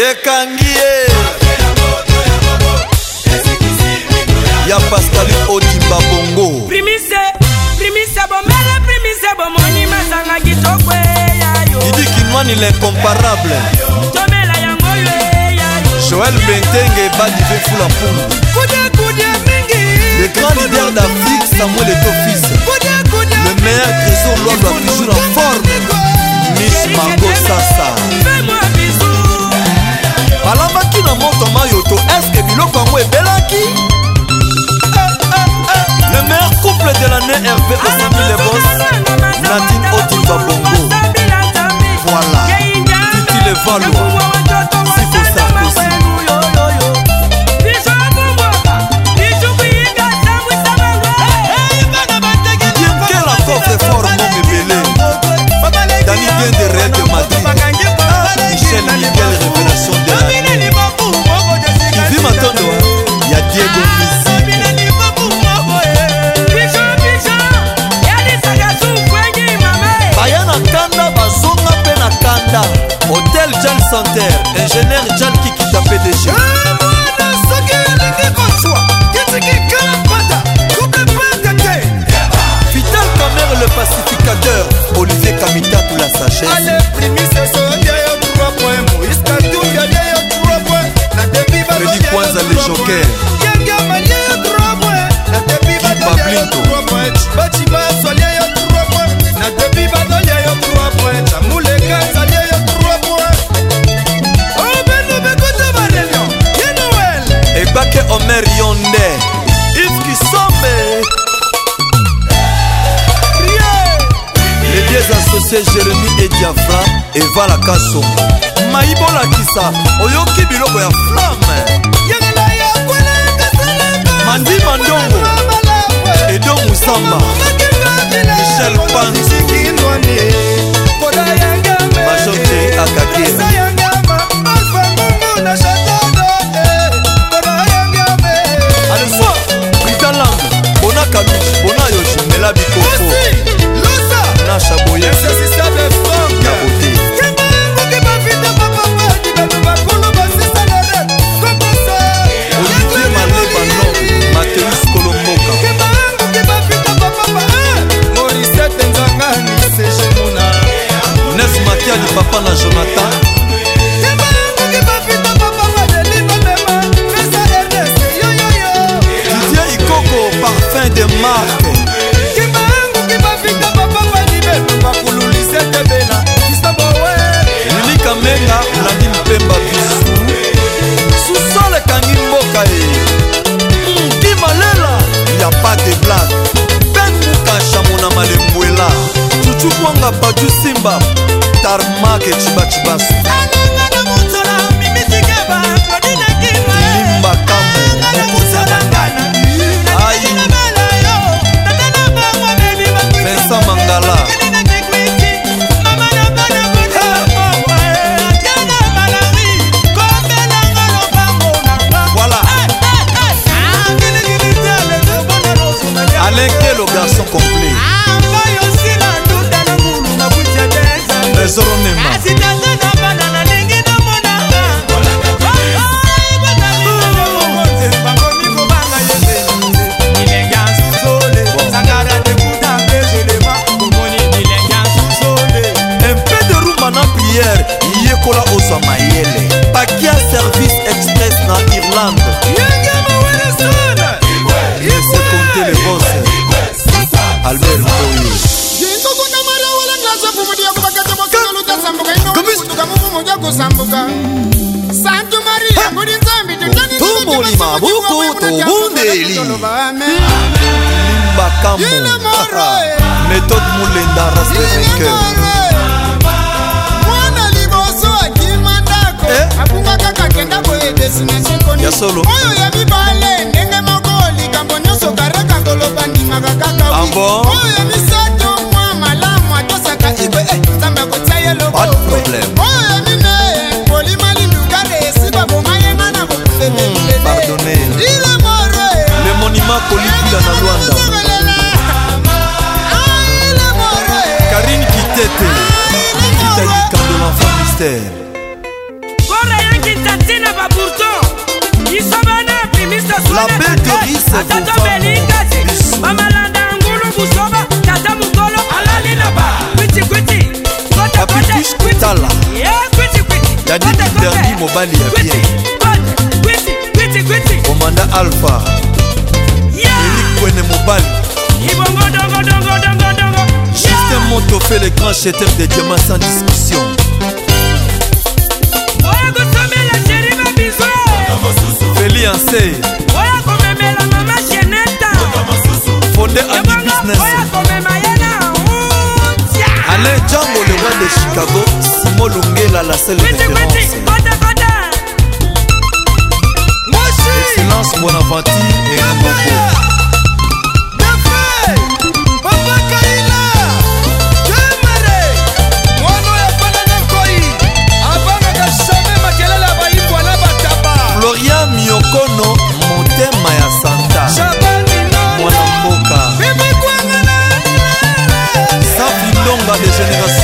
ekangi ye ya paskali otimba bongo idikinwani lincomparable joel bentenge badive fula mpungu le grand leader d'afrique samuel etofis this shit. monsieur jérémi ediafra eva lakaso mayibolakisa oyoki biloko ya flame mandima ndongo edo musamba michel pans kolima buku tobundeli limbakamo méthode molenda raste vainqueur mwana liboso akima ndako eh? abunga kaka kenda boye destination koni oyo ya mibale ndenge moko likambo nyonso karaka koloba ndimaka kaka ah oyo ya misato mwa malamu atosaka ikwe eh, nzambe akotia ye lobo oyo ya mama kolipula na lwanda karine kitete kitadika de l'enfant mystère koreyankita ntina babourton isobana primisa suatata tobelingati bamalanda ya ngulu busoba tata mokolo alali na ba kwitikwiti kotekotekutala yadiderni mobali ya bien komanda alpha kwene mobali justin moto fait le grand chef de diamant sans discussion feli anse fonde ami business alain jango le roi de chicago simo lungela la sele référence Excellence Bonaventure et Mboko agradecendo a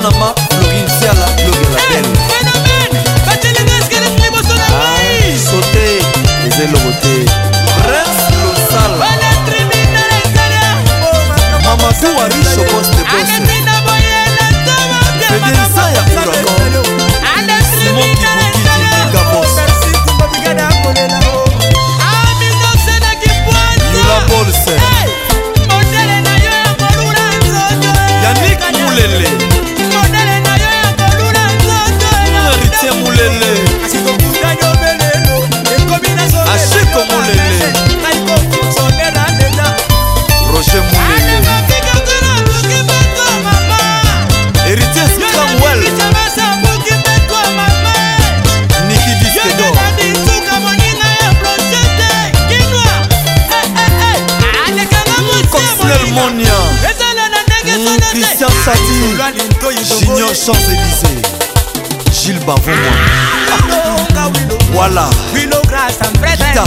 断了吗？Tati Junior Champs-Élysées Gilles Bavon Voilà Kita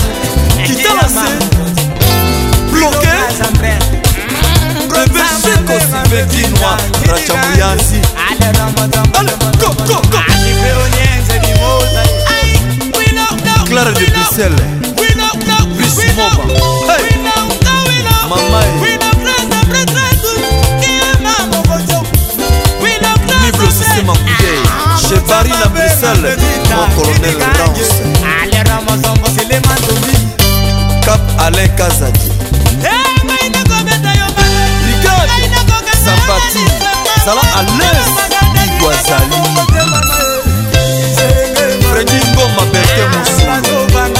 Kita Bloqué Bébé Seko Sibeki Noir Racha Mouyansi Allez, go, go, go Claire de Bruxelles Maman colonel danse Cap Alain Kazadi Brigade Zapati Sala Alès Iguazali Freddy Ngoma Berke Moussou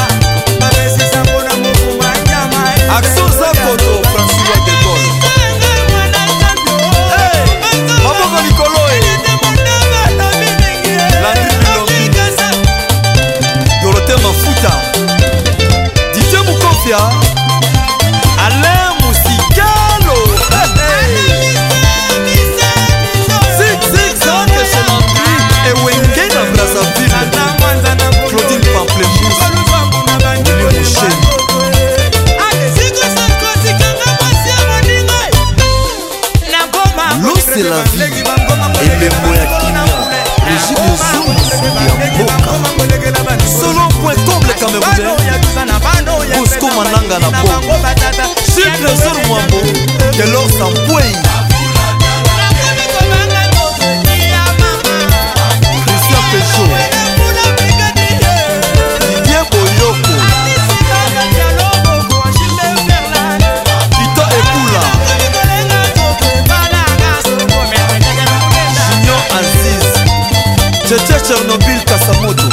nanga na po sur trésor mwambo kelor samkwei christian peso didie boyoko kito ekula junior aziz cheche chernobyl kasamoto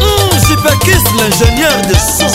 mm, jiperkis l'ingénieur de son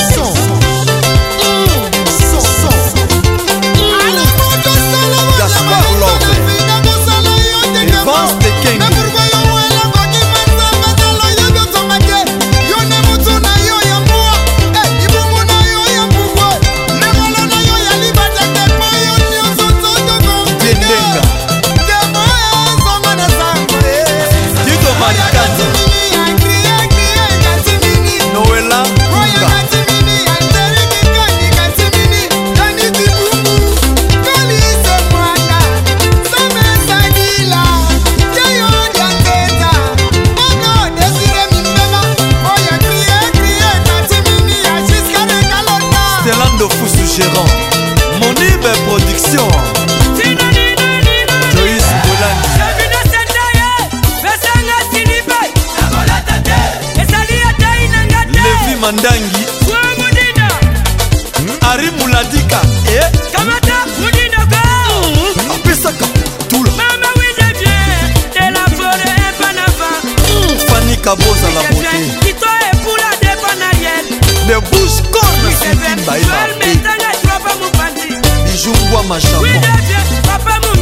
mama japon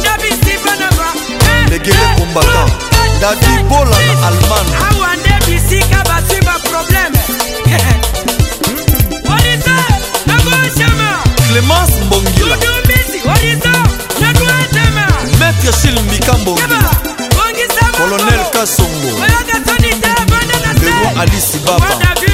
megele kombata dadi bola na allemagne awa nde bisika batwi baprobleme clémence mbongila maître sil mbikambongila colonel kasongo lero alisi baba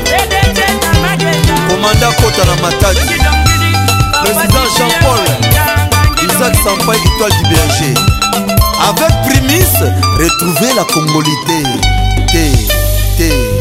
komanda kota na matadi président jean paul isaac sampai étoile du berger avec primis retrouver la congolité t t